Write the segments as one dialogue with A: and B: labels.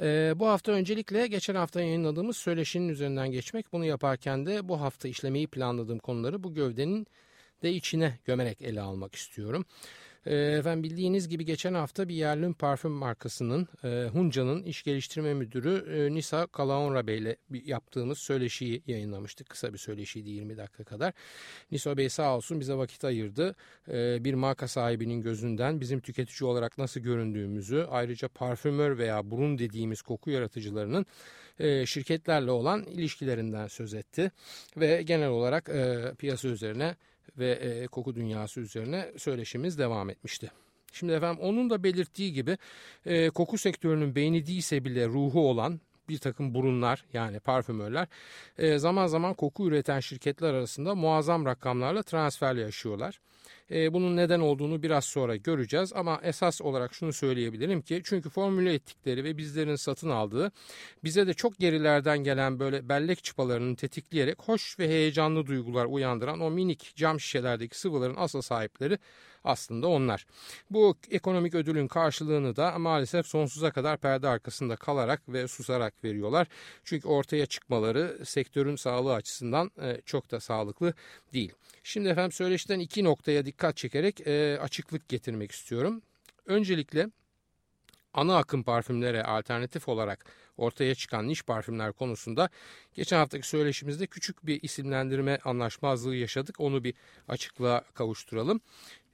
A: Ee, bu hafta öncelikle geçen hafta yayınladığımız söyleşinin üzerinden geçmek. Bunu yaparken de bu hafta işlemeyi planladığım konuları bu gövdenin de içine gömerek ele almak istiyorum. Ee, efendim bildiğiniz gibi geçen hafta bir yerli parfüm markasının e, Hunca'nın iş geliştirme müdürü e, Nisa Kalaonra Bey ile yaptığımız söyleşiyi yayınlamıştık. Kısa bir söyleşiydi 20 dakika kadar. Nisa Bey sağ olsun bize vakit ayırdı. E, bir marka sahibinin gözünden bizim tüketici olarak nasıl göründüğümüzü ayrıca parfümör veya burun dediğimiz koku yaratıcılarının e, şirketlerle olan ilişkilerinden söz etti. Ve genel olarak e, piyasa üzerine ve e, koku dünyası üzerine söyleşimiz devam etmişti. Şimdi efendim onun da belirttiği gibi e, koku sektörünün beyni değilse bile ruhu olan bir takım burunlar yani parfümörler e, zaman zaman koku üreten şirketler arasında muazzam rakamlarla transfer yaşıyorlar. E, bunun neden olduğunu biraz sonra göreceğiz ama esas olarak şunu söyleyebilirim ki çünkü formüle ettikleri ve bizlerin satın aldığı bize de çok gerilerden gelen böyle bellek çıpalarını tetikleyerek hoş ve heyecanlı duygular uyandıran o minik cam şişelerdeki sıvıların asıl sahipleri aslında onlar. Bu ekonomik ödülün karşılığını da maalesef sonsuza kadar perde arkasında kalarak ve susarak veriyorlar. Çünkü ortaya çıkmaları sektörün sağlığı açısından e, çok da sağlıklı değil. Şimdi efendim söyleşiden iki noktaya dikkat çekerek e, açıklık getirmek istiyorum. Öncelikle ana akım parfümlere alternatif olarak ortaya çıkan niş parfümler konusunda geçen haftaki söyleşimizde küçük bir isimlendirme anlaşmazlığı yaşadık. Onu bir açıklığa kavuşturalım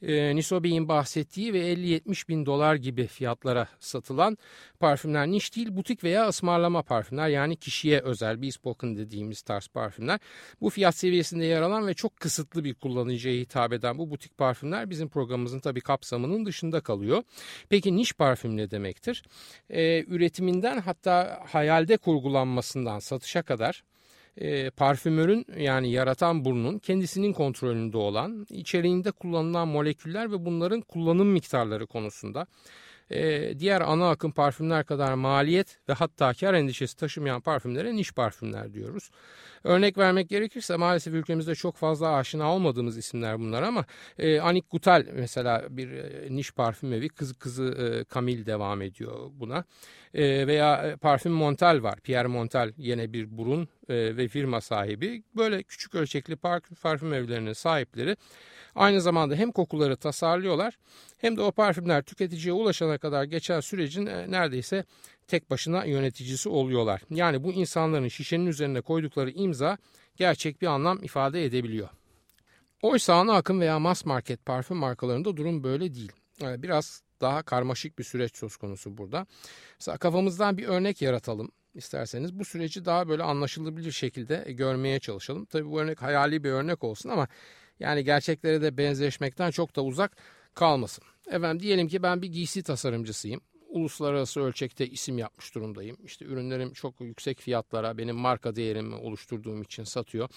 A: e, Nisobe'in bahsettiği ve 50-70 bin dolar gibi fiyatlara satılan parfümler niş değil butik veya ısmarlama parfümler yani kişiye özel bespoken dediğimiz tarz parfümler. Bu fiyat seviyesinde yer alan ve çok kısıtlı bir kullanıcıya hitap eden bu butik parfümler bizim programımızın tabi kapsamının dışında kalıyor. Peki niş parfüm ne demektir? E, üretiminden hatta hayalde kurgulanmasından satışa kadar e, parfümörün yani yaratan burnun kendisinin kontrolünde olan içeriğinde kullanılan moleküller ve bunların kullanım miktarları konusunda e, diğer ana akım parfümler kadar maliyet ve hatta kar endişesi taşımayan parfümlere niş parfümler diyoruz. Örnek vermek gerekirse maalesef ülkemizde çok fazla aşina olmadığımız isimler bunlar ama e, Anik Gutal mesela bir e, niş parfüm evi kızı kızı e, Camille devam ediyor buna. E, veya e, Parfüm Montal var. Pierre Montal yine bir burun e, ve firma sahibi. Böyle küçük ölçekli parfüm evlerinin sahipleri aynı zamanda hem kokuları tasarlıyorlar hem de o parfümler tüketiciye ulaşana kadar geçen sürecin e, neredeyse tek başına yöneticisi oluyorlar. Yani bu insanların şişenin üzerine koydukları imza gerçek bir anlam ifade edebiliyor. Oysa ana akım veya mass market parfüm markalarında durum böyle değil. Biraz daha karmaşık bir süreç söz konusu burada. Mesela kafamızdan bir örnek yaratalım isterseniz. Bu süreci daha böyle anlaşılabilir şekilde görmeye çalışalım. Tabii bu örnek hayali bir örnek olsun ama yani gerçeklere de benzeşmekten çok da uzak kalmasın. Efendim diyelim ki ben bir giysi tasarımcısıyım. Uluslararası ölçekte isim yapmış durumdayım. İşte ürünlerim çok yüksek fiyatlara benim marka değerimi oluşturduğum için satıyor.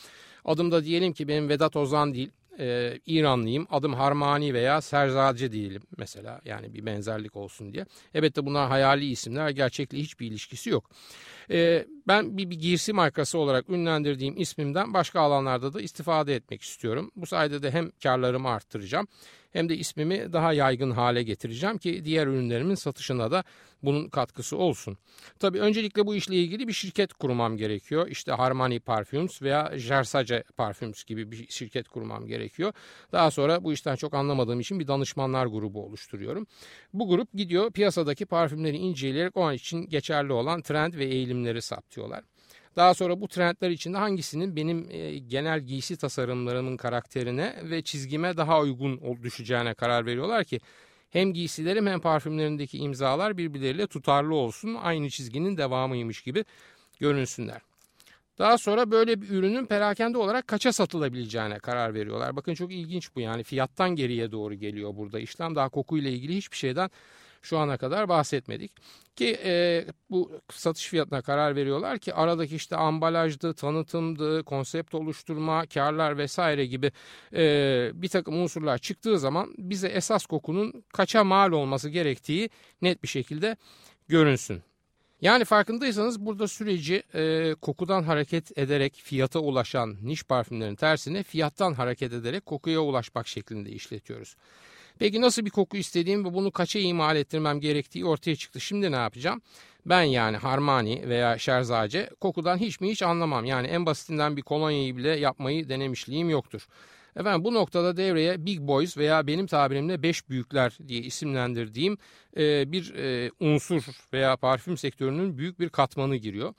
A: Adım da diyelim ki benim Vedat Ozan değil e, İranlıyım adım Harmani veya Serzace diyelim mesela yani bir benzerlik olsun diye. Elbette bunlar hayali isimler gerçekle hiçbir ilişkisi yok. E, ben bir, bir giysi markası olarak ünlendirdiğim ismimden başka alanlarda da istifade etmek istiyorum. Bu sayede de hem karlarımı arttıracağım hem de ismimi daha yaygın hale getireceğim ki diğer ürünlerimin satışına da bunun katkısı olsun. Tabii öncelikle bu işle ilgili bir şirket kurmam gerekiyor. İşte Harmony Parfums veya Jersace Parfums gibi bir şirket kurmam gerekiyor. Daha sonra bu işten çok anlamadığım için bir danışmanlar grubu oluşturuyorum. Bu grup gidiyor piyasadaki parfümleri inceleyerek o an için geçerli olan trend ve eğilimleri saptıyorlar. Daha sonra bu trendler içinde hangisinin benim e, genel giysi tasarımlarımın karakterine ve çizgime daha uygun düşeceğine karar veriyorlar ki hem giysilerim hem parfümlerindeki imzalar birbirleriyle tutarlı olsun aynı çizginin devamıymış gibi görünsünler. Daha sonra böyle bir ürünün perakende olarak kaça satılabileceğine karar veriyorlar. Bakın çok ilginç bu yani fiyattan geriye doğru geliyor burada işlem. Daha kokuyla ilgili hiçbir şeyden şu ana kadar bahsetmedik. Ki e, bu satış fiyatına karar veriyorlar ki aradaki işte ambalajdı, tanıtımdı, konsept oluşturma, karlar vesaire gibi e, bir takım unsurlar çıktığı zaman bize esas kokunun kaça mal olması gerektiği net bir şekilde görünsün. Yani farkındaysanız burada süreci e, kokudan hareket ederek fiyata ulaşan niş parfümlerin tersine fiyattan hareket ederek kokuya ulaşmak şeklinde işletiyoruz. Peki nasıl bir koku istediğim ve bunu kaça imal ettirmem gerektiği ortaya çıktı. Şimdi ne yapacağım? Ben yani Harmani veya Şerzace kokudan hiç mi hiç anlamam. Yani en basitinden bir kolonyayı bile yapmayı denemişliğim yoktur. Efendim bu noktada devreye Big Boys veya benim tabirimle beş büyükler diye isimlendirdiğim bir unsur veya parfüm sektörünün büyük bir katmanı giriyor.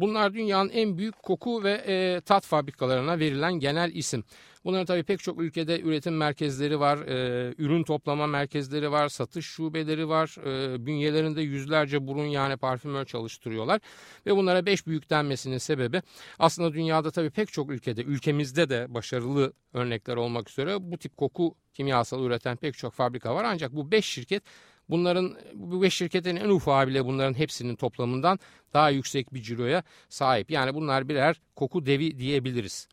A: Bunlar dünyanın en büyük koku ve e, tat fabrikalarına verilen genel isim. Bunların tabii pek çok ülkede üretim merkezleri var, e, ürün toplama merkezleri var, satış şubeleri var. E, bünyelerinde yüzlerce burun yani parfümör çalıştırıyorlar. Ve bunlara beş büyük denmesinin sebebi aslında dünyada tabii pek çok ülkede, ülkemizde de başarılı örnekler olmak üzere bu tip koku kimyasal üreten pek çok fabrika var. Ancak bu beş şirket Bunların bu beş şirketin en ufağı bile bunların hepsinin toplamından daha yüksek bir ciroya sahip. Yani bunlar birer koku devi diyebiliriz.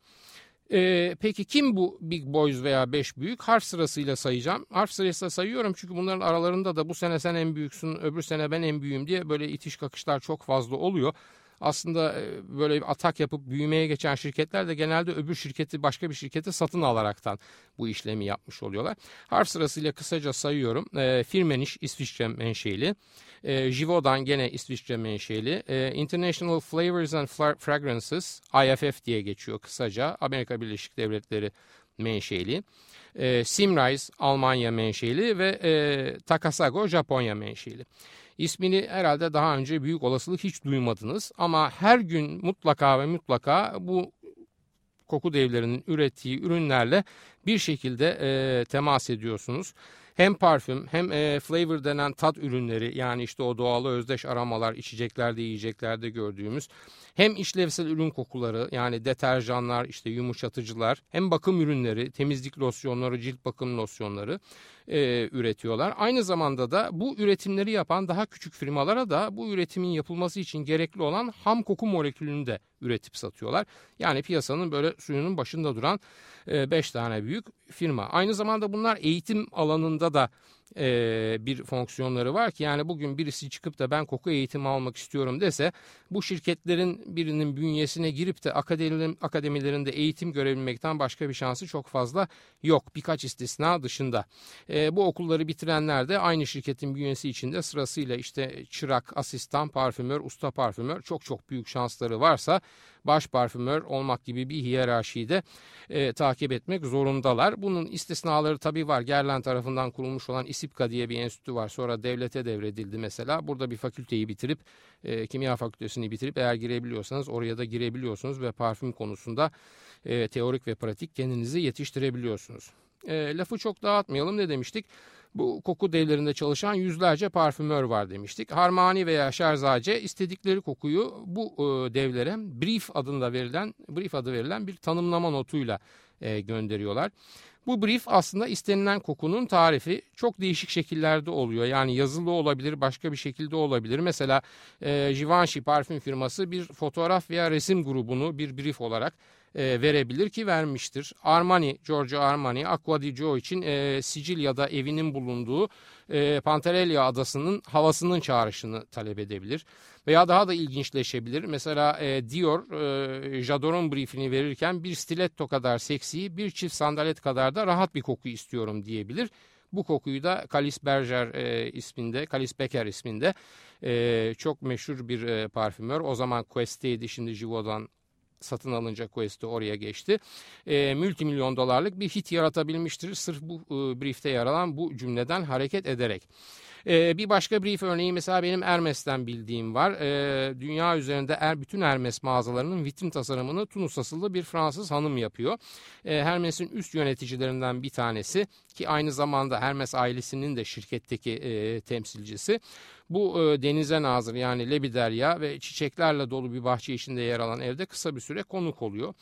A: Ee, peki kim bu Big Boys veya 5 büyük? Harf sırasıyla sayacağım. Harf sırasıyla sayıyorum çünkü bunların aralarında da bu sene sen en büyüksün, öbür sene ben en büyüğüm diye böyle itiş kakışlar çok fazla oluyor aslında e, böyle bir atak yapıp büyümeye geçen şirketler de genelde öbür şirketi başka bir şirketi satın alaraktan bu işlemi yapmış oluyorlar. Harf sırasıyla kısaca sayıyorum. E, Firmenich İsviçre menşeli. E, Givaudan gene İsviçre menşeli. E, International Flavors and Fragrances IFF diye geçiyor kısaca. Amerika Birleşik Devletleri menşeli. E, Simrise Almanya menşeli ve e, Takasago Japonya menşeli. İsmini herhalde daha önce büyük olasılık hiç duymadınız ama her gün mutlaka ve mutlaka bu koku devlerinin ürettiği ürünlerle bir şekilde e, temas ediyorsunuz. Hem parfüm hem e, flavor denen tat ürünleri yani işte o doğalı özdeş aramalar içeceklerde yiyeceklerde gördüğümüz hem işlevsel ürün kokuları yani deterjanlar işte yumuşatıcılar hem bakım ürünleri temizlik losyonları cilt bakım losyonları e, üretiyorlar. Aynı zamanda da bu üretimleri yapan daha küçük firmalara da bu üretimin yapılması için gerekli olan ham koku molekülünü de üretip satıyorlar. Yani piyasanın böyle suyunun başında duran 5 e, tane büyük firma. Aynı zamanda bunlar eğitim alanında da e, bir fonksiyonları var ki yani bugün birisi çıkıp da ben koku eğitimi almak istiyorum dese bu şirketlerin birinin bünyesine girip de akademilerin, akademilerinde eğitim görebilmekten başka bir şansı çok fazla yok birkaç istisna dışında. E, bu okulları bitirenler de aynı şirketin bünyesi içinde sırasıyla işte çırak, asistan, parfümör, usta parfümör çok çok büyük şansları varsa baş parfümör olmak gibi bir hiyerarşiyi de e, takip etmek zorundalar. Bunun istisnaları tabii var. Gerlen tarafından kurulmuş olan İSİPKA diye bir enstitü var. Sonra devlete devredildi mesela. Burada bir fakülteyi bitirip e, kimya fakültesini bitirip eğer girebiliyorsanız oraya da girebiliyorsunuz ve parfüm konusunda e, teorik ve pratik kendinizi yetiştirebiliyorsunuz. E, lafı çok dağıtmayalım ne demiştik? Bu koku devlerinde çalışan yüzlerce parfümör var demiştik. Harmani veya Şerzace istedikleri kokuyu bu e, devlere brief adında verilen brief adı verilen bir tanımlama notuyla e, gönderiyorlar. Bu brief aslında istenilen kokunun tarifi çok değişik şekillerde oluyor. Yani yazılı olabilir, başka bir şekilde olabilir. Mesela e, Givenchy parfüm firması bir fotoğraf veya resim grubunu bir brief olarak e, verebilir ki vermiştir. Armani, Giorgio Armani, Acqua di Gio için e, Sicilya'da evinin bulunduğu e, Pantarelli adasının havasının çağrışını talep edebilir. Veya daha da ilginçleşebilir. Mesela e, Dior, e, Jador'un briefini verirken bir stiletto kadar seksi, bir çift sandalet kadar da rahat bir koku istiyorum diyebilir. Bu kokuyu da Kalis Berger e, isminde, Kalis Becker isminde e, çok meşhur bir e, parfümör. O zaman Quest'teydi, şimdi Givaudan satın alınca Quest'i oraya geçti. E, multimilyon dolarlık bir hit yaratabilmiştir. Sırf bu e, briefte yer alan bu cümleden hareket ederek. Ee, bir başka brief örneği mesela benim Hermes'ten bildiğim var. Ee, dünya üzerinde er, bütün Hermes mağazalarının vitrin tasarımını Tunus asıllı bir Fransız hanım yapıyor. Ee, Hermes'in üst yöneticilerinden bir tanesi ki aynı zamanda Hermes ailesinin de şirketteki e, temsilcisi. Bu e, denize nazır yani Lebiderya ve çiçeklerle dolu bir bahçe içinde yer alan evde kısa bir süre konuk oluyor.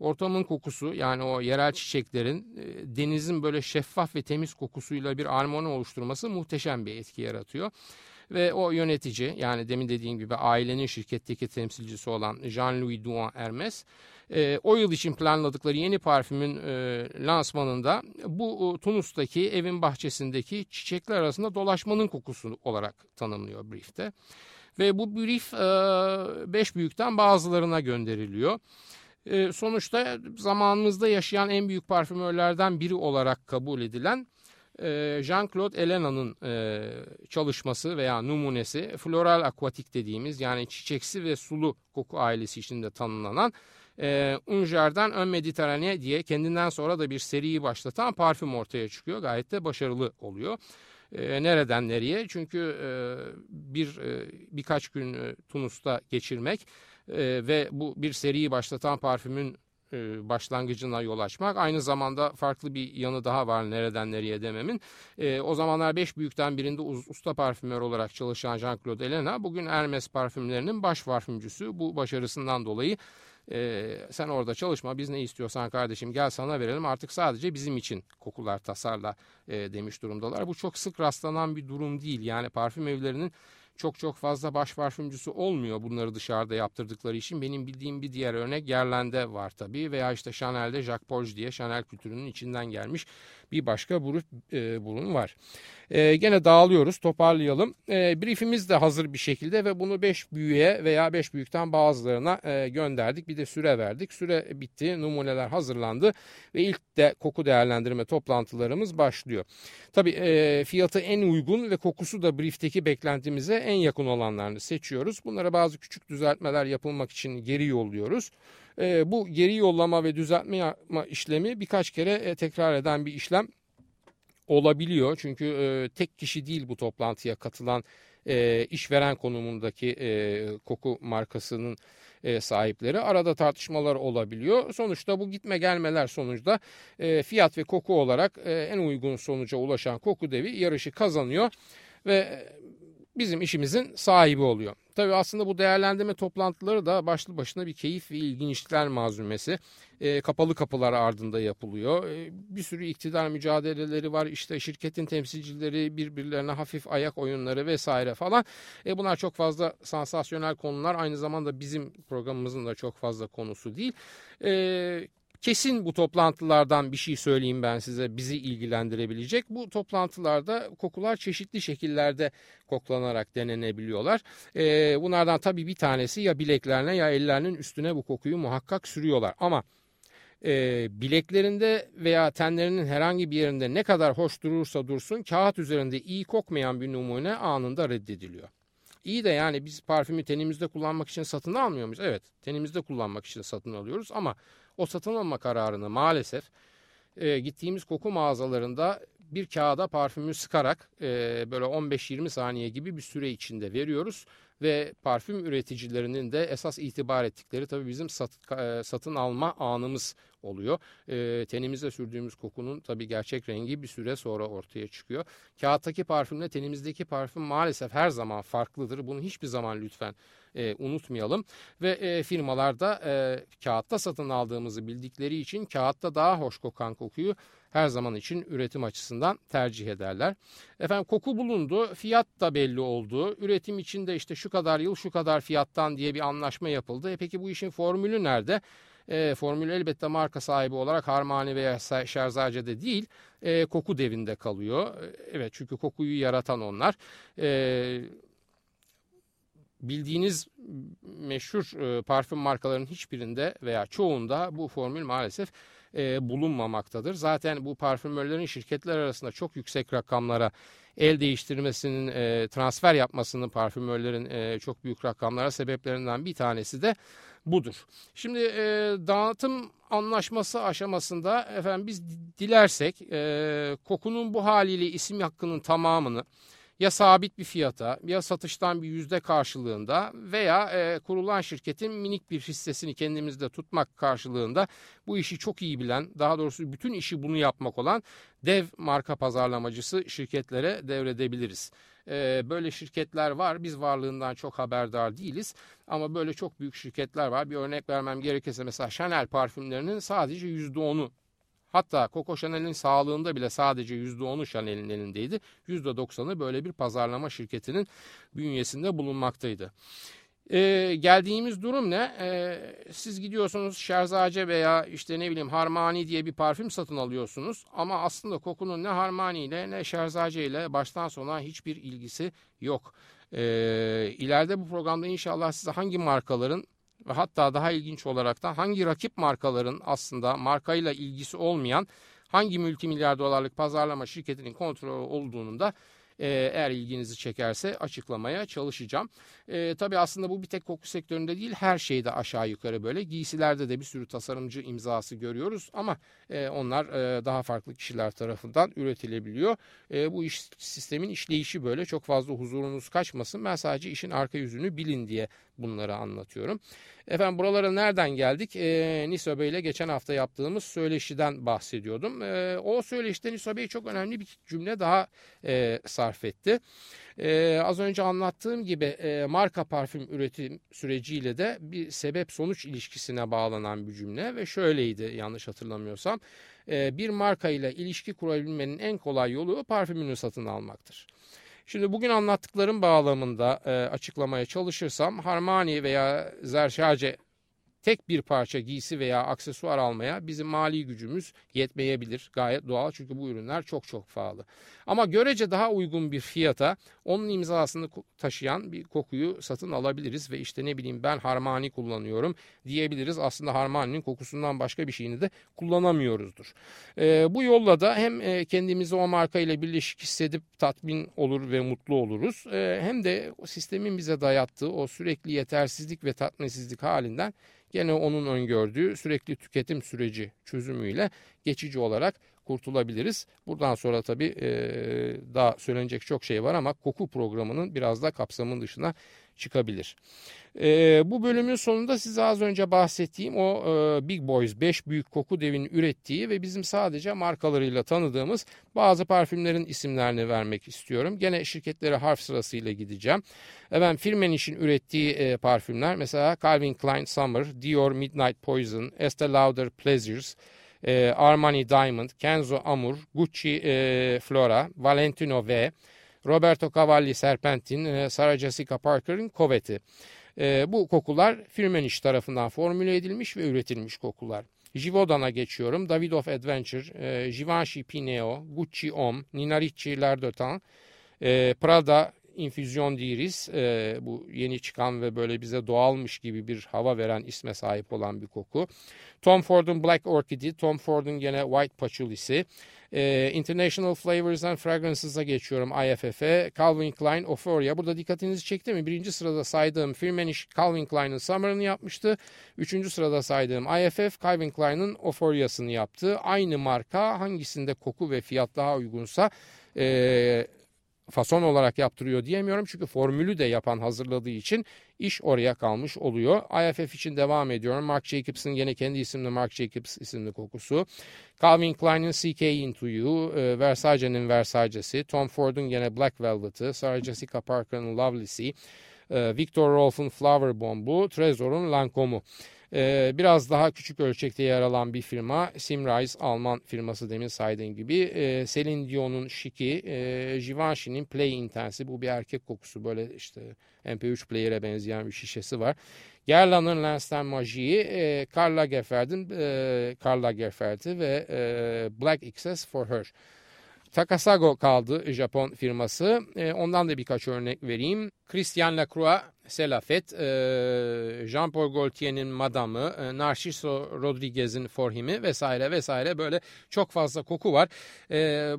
A: ortamın kokusu yani o yerel çiçeklerin e, denizin böyle şeffaf ve temiz kokusuyla bir armoni oluşturması muhteşem bir etki yaratıyor. Ve o yönetici yani demin dediğim gibi ailenin şirketteki temsilcisi olan Jean-Louis Duan Hermes e, o yıl için planladıkları yeni parfümün e, lansmanında bu e, Tunus'taki evin bahçesindeki çiçekler arasında dolaşmanın kokusu olarak tanımlıyor briefte. Ve bu brief 5 e, büyükten bazılarına gönderiliyor. E, sonuçta zamanımızda yaşayan en büyük parfümörlerden biri olarak kabul edilen e, Jean-Claude Elena'nın e, çalışması veya numunesi floral aquatik dediğimiz yani çiçeksi ve sulu koku ailesi içinde tanımlanan e, Unjar'dan Ön Mediterane diye kendinden sonra da bir seriyi başlatan parfüm ortaya çıkıyor. Gayet de başarılı oluyor. E, nereden nereye? Çünkü e, bir e, birkaç gün e, Tunus'ta geçirmek ve bu bir seriyi başlatan parfümün başlangıcına yol açmak. Aynı zamanda farklı bir yanı daha var nereden nereye dememin. O zamanlar beş büyükten birinde usta parfümör olarak çalışan Jean-Claude Elena bugün Hermes parfümlerinin baş parfümcüsü. Bu başarısından dolayı e, sen orada çalışma biz ne istiyorsan kardeşim gel sana verelim artık sadece bizim için kokular tasarla e, demiş durumdalar. Bu çok sık rastlanan bir durum değil yani parfüm evlerinin çok çok fazla baş parfümcüsü olmuyor bunları dışarıda yaptırdıkları için. Benim bildiğim bir diğer örnek Guerlain'de var tabii veya işte Chanel'de Jacques Polge diye Chanel kültürünün içinden gelmiş bir başka grup e, burun var. E, gene dağılıyoruz toparlayalım. E, briefimiz de hazır bir şekilde ve bunu 5 büyüğe veya 5 büyükten bazılarına e, gönderdik. Bir de süre verdik. Süre bitti. Numuneler hazırlandı ve ilk de koku değerlendirme toplantılarımız başlıyor. Tabii e, fiyatı en uygun ve kokusu da briefteki beklentimize en yakın olanlarını seçiyoruz. Bunlara bazı küçük düzeltmeler yapılmak için geri yolluyoruz. E, bu geri yollama ve düzeltme yapma işlemi birkaç kere e, tekrar eden bir işlem olabiliyor. Çünkü e, tek kişi değil bu toplantıya katılan e, işveren konumundaki e, koku markasının e, sahipleri. Arada tartışmalar olabiliyor. Sonuçta bu gitme gelmeler sonuçta e, fiyat ve koku olarak e, en uygun sonuca ulaşan koku devi yarışı kazanıyor ve e, bizim işimizin sahibi oluyor. Tabii aslında bu değerlendirme toplantıları da başlı başına bir keyif ve ilginçlikler malzumesi. E, kapalı kapılar ardında yapılıyor. E, bir sürü iktidar mücadeleleri var. İşte şirketin temsilcileri birbirlerine hafif ayak oyunları vesaire falan. E, bunlar çok fazla sansasyonel konular. Aynı zamanda bizim programımızın da çok fazla konusu değil. E, Kesin bu toplantılardan bir şey söyleyeyim ben size bizi ilgilendirebilecek. Bu toplantılarda kokular çeşitli şekillerde koklanarak denenebiliyorlar. Ee, bunlardan tabii bir tanesi ya bileklerine ya ellerinin üstüne bu kokuyu muhakkak sürüyorlar. Ama e, bileklerinde veya tenlerinin herhangi bir yerinde ne kadar hoş durursa dursun kağıt üzerinde iyi kokmayan bir numune anında reddediliyor. İyi de yani biz parfümü tenimizde kullanmak için satın almıyor muyuz? Evet tenimizde kullanmak için satın alıyoruz ama o satın alma kararını maalesef e, gittiğimiz koku mağazalarında bir kağıda parfümü sıkarak e, böyle 15-20 saniye gibi bir süre içinde veriyoruz ve parfüm üreticilerinin de esas itibar ettikleri tabii bizim sat, e, satın alma anımız oluyor. E, tenimize sürdüğümüz kokunun tabii gerçek rengi bir süre sonra ortaya çıkıyor. Kağıttaki parfümle tenimizdeki parfüm maalesef her zaman farklıdır. Bunu hiçbir zaman lütfen e, unutmayalım. Ve e, firmalar da e, kağıtta satın aldığımızı bildikleri için kağıtta daha hoş kokan kokuyu her zaman için üretim açısından tercih ederler. Efendim koku bulundu, fiyat da belli oldu. Üretim için de işte şu kadar yıl şu kadar fiyattan diye bir anlaşma yapıldı. E peki bu işin formülü nerede? E, formül elbette marka sahibi olarak Harmani veya Şerzace'de değil, e, koku devinde kalıyor. E, evet çünkü kokuyu yaratan onlar. E, bildiğiniz meşhur e, parfüm markalarının hiçbirinde veya çoğunda bu formül maalesef e, bulunmamaktadır. Zaten bu parfümörlerin şirketler arasında çok yüksek rakamlara el değiştirmesinin, e, transfer yapmasının parfümörlerin e, çok büyük rakamlara sebeplerinden bir tanesi de budur. Şimdi e, dağıtım anlaşması aşamasında efendim biz dilersek e, kokunun bu haliyle isim hakkının tamamını ya sabit bir fiyata ya satıştan bir yüzde karşılığında veya e, kurulan şirketin minik bir hissesini kendimizde tutmak karşılığında bu işi çok iyi bilen daha doğrusu bütün işi bunu yapmak olan dev marka pazarlamacısı şirketlere devredebiliriz. E, böyle şirketler var biz varlığından çok haberdar değiliz ama böyle çok büyük şirketler var. Bir örnek vermem gerekirse mesela Chanel parfümlerinin sadece %10'u Hatta Coco Chanel'in sağlığında bile sadece %10'u Chanel'in elindeydi. %90'ı böyle bir pazarlama şirketinin bünyesinde bulunmaktaydı. Ee, geldiğimiz durum ne? Ee, siz gidiyorsunuz Şerzace veya işte ne bileyim Harmani diye bir parfüm satın alıyorsunuz. Ama aslında kokunun ne Harmani ile ne Şerzace ile baştan sona hiçbir ilgisi yok. Ee, ileride bu programda inşallah size hangi markaların ve hatta daha ilginç olarak da hangi rakip markaların aslında markayla ilgisi olmayan hangi multimilyar dolarlık pazarlama şirketinin kontrolü olduğunu da e, eğer ilginizi çekerse açıklamaya çalışacağım. E, tabii aslında bu bir tek koku sektöründe değil her şeyde aşağı yukarı böyle. Giysilerde de bir sürü tasarımcı imzası görüyoruz ama e, onlar e, daha farklı kişiler tarafından üretilebiliyor. E, bu iş sistemin işleyişi böyle çok fazla huzurunuz kaçmasın. Ben sadece işin arka yüzünü bilin diye bunları anlatıyorum. Efendim buralara nereden geldik? E, Niso Bey ile geçen hafta yaptığımız söyleşiden bahsediyordum. E, o söyleşide Niso Bey çok önemli bir cümle daha e, sarf etti. E, az önce anlattığım gibi e, marka parfüm üretim süreciyle de bir sebep sonuç ilişkisine bağlanan bir cümle ve şöyleydi yanlış hatırlamıyorsam. E, bir marka ile ilişki kurabilmenin en kolay yolu parfümünü satın almaktır. Şimdi bugün anlattıklarım bağlamında e, açıklamaya çalışırsam Harmani veya Zerşace tek bir parça giysi veya aksesuar almaya bizim mali gücümüz yetmeyebilir. Gayet doğal çünkü bu ürünler çok çok pahalı. Ama görece daha uygun bir fiyata onun imzasını taşıyan bir kokuyu satın alabiliriz ve işte ne bileyim ben Harmani kullanıyorum diyebiliriz. Aslında Harmani'nin kokusundan başka bir şeyini de kullanamıyoruzdur. E, bu yolla da hem e, kendimizi o marka ile birleşik hissedip tatmin olur ve mutlu oluruz. E, hem de sistemin bize dayattığı o sürekli yetersizlik ve tatminsizlik halinden gene onun öngördüğü sürekli tüketim süreci çözümüyle geçici olarak kurtulabiliriz. Buradan sonra tabii e, daha söylenecek çok şey var ama koku programının biraz da kapsamın dışına çıkabilir. E, bu bölümün sonunda size az önce bahsettiğim o e, Big Boys 5 büyük koku devinin ürettiği ve bizim sadece markalarıyla tanıdığımız bazı parfümlerin isimlerini vermek istiyorum. Gene şirketlere harf sırasıyla gideceğim. Efendim Firmenish'in ürettiği e, parfümler mesela Calvin Klein Summer, Dior Midnight Poison, Estee Lauder Pleasures, e, Armani Diamond, Kenzo Amur, Gucci e, Flora, Valentino V, Roberto Cavalli Serpentin, e, Sarah Jessica Parker'ın Covet'i. E, bu kokular Firmenich tarafından formüle edilmiş ve üretilmiş kokular. Givaudan'a geçiyorum. Davidoff Adventure, e, Givenchy Pineo, Gucci Homme, Nina Ricci L'Ardottin, e, Prada infüzyon d'iris e, bu yeni çıkan ve böyle bize doğalmış gibi bir hava veren isme sahip olan bir koku. Tom Ford'un Black Orchid'i, Tom Ford'un gene White Patchouli'si. E, International Flavors and Fragrances'a geçiyorum IFF'e. Calvin Klein Euphoria. Burada dikkatinizi çekti mi? Birinci sırada saydığım Firmenich Calvin Klein'ın Summer'ını yapmıştı. Üçüncü sırada saydığım IFF Calvin Klein'ın Euphoria'sını yaptı. Aynı marka hangisinde koku ve fiyat daha uygunsa e, fason olarak yaptırıyor diyemiyorum. Çünkü formülü de yapan hazırladığı için iş oraya kalmış oluyor. IFF için devam ediyorum. Marc Jacobs'ın yine kendi isimli Marc Jacobs isimli kokusu. Calvin Klein'in CK Into You, e, Versace'nin Versace'si, Tom Ford'un yine Black Velvet'ı, Sarah Jessica Parker'ın Lovely'si, e, Victor Rolf'un Flower Bomb'u, Trezor'un Lancome'u. Ee, biraz daha küçük ölçekte yer alan bir firma Simrise Alman firması demin saydığım gibi. Ee, Celine Dion'un Şiki, e, Givenchy'nin Play Intense'i bu bir erkek kokusu böyle işte MP3 player'e benzeyen bir şişesi var. Guerlain'ın Lensten Magie'yi e, Karl Lagerfeld'in e, Karl Lagerfeld'i ve e, Black XS for Her. Takasago kaldı Japon firması. E, ondan da birkaç örnek vereyim. Christian Lacroix Selafet, e, Jean-Paul Gaultier'in Madamı, e, Narciso Rodriguez'in Forhim'i vesaire vesaire böyle çok fazla koku var. E,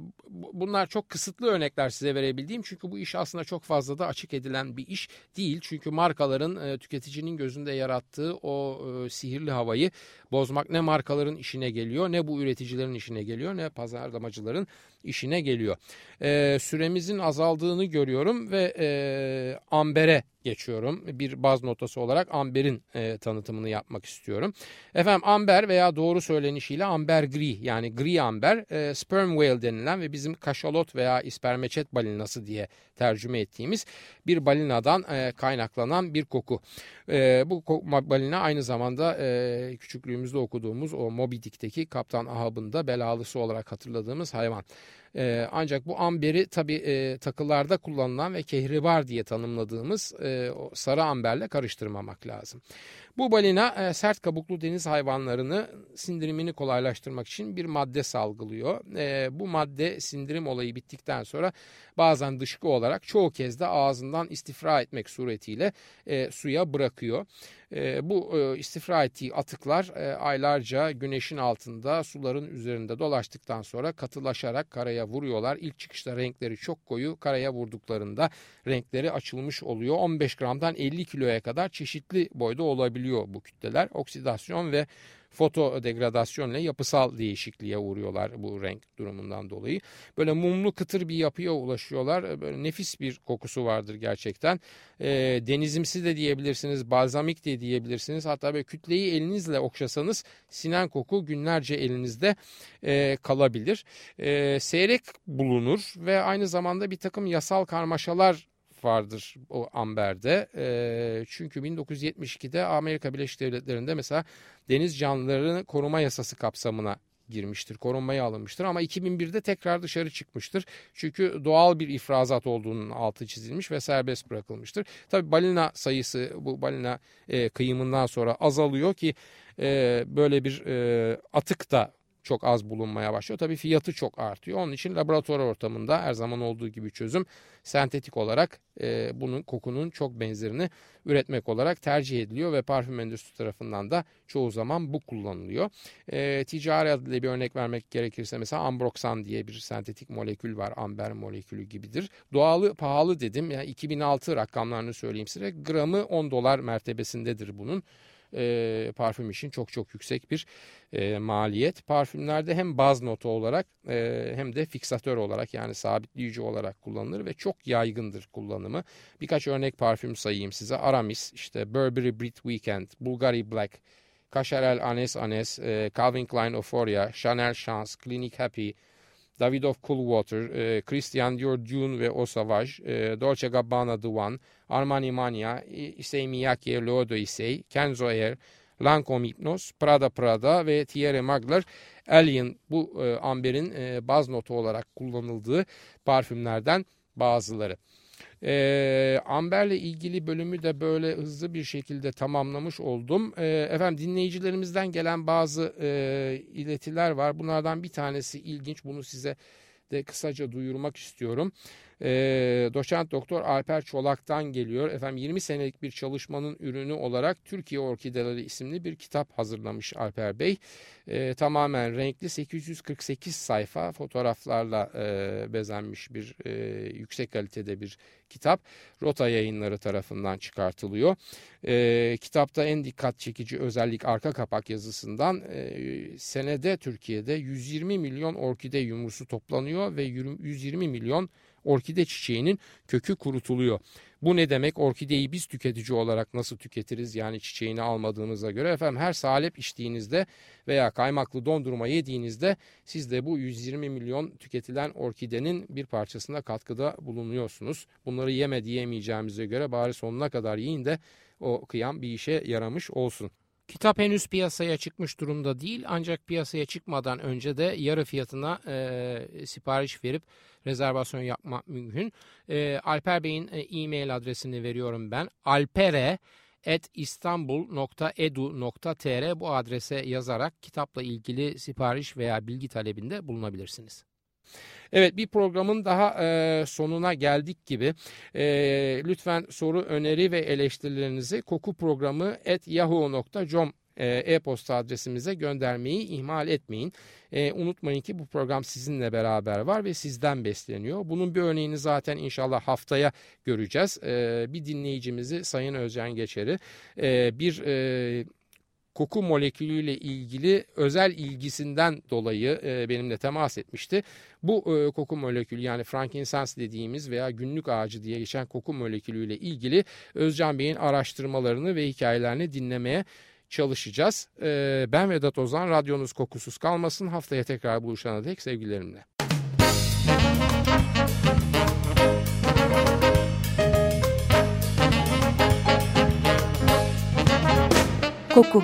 A: bunlar çok kısıtlı örnekler size verebildiğim çünkü bu iş aslında çok fazla da açık edilen bir iş değil. Çünkü markaların tüketicinin gözünde yarattığı o sihirli havayı bozmak ne markaların işine geliyor ne bu üreticilerin işine geliyor ne pazarlamacıların işine geliyor. Süremizin azaldığını görüyorum ve Amber'e geçiyorum. Bir baz notası olarak amberin e, tanıtımını yapmak istiyorum. Efendim amber veya doğru söylenişiyle amber gri yani gri amber e, sperm whale denilen ve bizim kaşalot veya ispermeçet balinası diye tercüme ettiğimiz bir balinadan e, kaynaklanan bir koku. E, bu balina aynı zamanda e, küçüklüğümüzde okuduğumuz o Moby Dick'teki Kaptan Ahab'ın da belalısı olarak hatırladığımız hayvan. E, ancak bu amberi tabi e, takılarda kullanılan ve kehribar diye tanımladığımız e, sarı amberle karıştırmamak lazım. Bu balina e, sert kabuklu deniz hayvanlarını sindirimini kolaylaştırmak için bir madde salgılıyor. E, bu madde sindirim olayı bittikten sonra bazen dışkı olarak çoğu kez de ağzından istifra etmek suretiyle e, suya bırakıyor. Bu istifra ettiği atıklar aylarca güneşin altında suların üzerinde dolaştıktan sonra katılaşarak karaya vuruyorlar. İlk çıkışta renkleri çok koyu karaya vurduklarında renkleri açılmış oluyor. 15 gramdan 50 kiloya kadar çeşitli boyda olabiliyor bu kütleler. Oksidasyon ve foto degradasyon yapısal değişikliğe uğruyorlar bu renk durumundan dolayı. Böyle mumlu kıtır bir yapıya ulaşıyorlar. Böyle nefis bir kokusu vardır gerçekten. E, denizimsi de diyebilirsiniz, balzamik de diyebilirsiniz. Hatta böyle kütleyi elinizle okşasanız sinen koku günlerce elinizde e, kalabilir. E, seyrek bulunur ve aynı zamanda bir takım yasal karmaşalar vardır o amberde. E, çünkü 1972'de Amerika Birleşik Devletleri'nde mesela deniz canlılarını koruma yasası kapsamına girmiştir, korunmaya alınmıştır ama 2001'de tekrar dışarı çıkmıştır. Çünkü doğal bir ifrazat olduğunun altı çizilmiş ve serbest bırakılmıştır. Tabi balina sayısı bu balina e, kıyımından sonra azalıyor ki e, böyle bir e, atık da çok az bulunmaya başlıyor. Tabii fiyatı çok artıyor. Onun için laboratuvar ortamında her zaman olduğu gibi çözüm sentetik olarak e, bunun kokunun çok benzerini üretmek olarak tercih ediliyor ve parfüm endüstrisi tarafından da çoğu zaman bu kullanılıyor. E, ticari adıyla bir örnek vermek gerekirse mesela ambroksan diye bir sentetik molekül var. Amber molekülü gibidir. Doğalı pahalı dedim. Yani 2006 rakamlarını söyleyeyim size. Gramı 10 dolar mertebesindedir bunun e, parfüm için çok çok yüksek bir e, maliyet. Parfümlerde hem baz notu olarak e, hem de fiksatör olarak yani sabitleyici olarak kullanılır ve çok yaygındır kullanımı. Birkaç örnek parfüm sayayım size. Aramis, işte Burberry Brit Weekend, Bulgari Black, Cacharel Anes Anes, e, Calvin Klein Euphoria, Chanel Chance, Clinique Happy, Davidoff Coolwater, e, Christian Dior Dune ve O Savage, Dolce Gabbana The One, Armani Mania, Issey Miyake Lodo Issey, Kenzo Air, Lancome Hypnos, Prada Prada ve Thierry Mugler Alien bu e, amberin e, baz notu olarak kullanıldığı parfümlerden bazıları. E, Amber'le ilgili bölümü de böyle hızlı bir şekilde tamamlamış oldum. E, efendim dinleyicilerimizden gelen bazı e, iletiler var. Bunlardan bir tanesi ilginç. Bunu size de kısaca duyurmak istiyorum. E, doçent doktor Alper Çolak'tan geliyor. Efendim 20 senelik bir çalışmanın ürünü olarak Türkiye Orkideleri isimli bir kitap hazırlamış Alper Bey. E, tamamen renkli 848 sayfa fotoğraflarla e, bezenmiş bir e, yüksek kalitede bir kitap. Rota yayınları tarafından çıkartılıyor. E, kitapta en dikkat çekici özellik arka kapak yazısından e, senede Türkiye'de 120 milyon orkide yumrusu toplanıyor ve 120 milyon orkide çiçeğinin kökü kurutuluyor. Bu ne demek? Orkideyi biz tüketici olarak nasıl tüketiriz? Yani çiçeğini almadığınıza göre efendim her salep içtiğinizde veya kaymaklı dondurma yediğinizde siz de bu 120 milyon tüketilen orkidenin bir parçasında katkıda bulunuyorsunuz. Bunları yeme diyemeyeceğimize göre bari sonuna kadar yiyin de o kıyam bir işe yaramış olsun. Kitap henüz piyasaya çıkmış durumda değil ancak piyasaya çıkmadan önce de yarı fiyatına e, sipariş verip rezervasyon yapmak mümkün. E, Alper Bey'in e, e-mail adresini veriyorum ben. alpere istanbul.edu.tr bu adrese yazarak kitapla ilgili sipariş veya bilgi talebinde bulunabilirsiniz. Evet bir programın daha e, sonuna geldik gibi. E, lütfen soru, öneri ve eleştirilerinizi koku programı at yahoo.com e, e-posta adresimize göndermeyi ihmal etmeyin. E, unutmayın ki bu program sizinle beraber var ve sizden besleniyor. Bunun bir örneğini zaten inşallah haftaya göreceğiz. E, bir dinleyicimizi Sayın Özcan Geçer'i e, bir... E, koku molekülüyle ilgili özel ilgisinden dolayı e, benimle temas etmişti. Bu e, koku molekülü yani frankincense dediğimiz veya günlük ağacı diye geçen koku molekülüyle ilgili Özcan Bey'in araştırmalarını ve hikayelerini dinlemeye çalışacağız. E, ben Vedat Ozan, radyonuz kokusuz kalmasın. Haftaya tekrar buluşana dek sevgilerimle.
B: Koku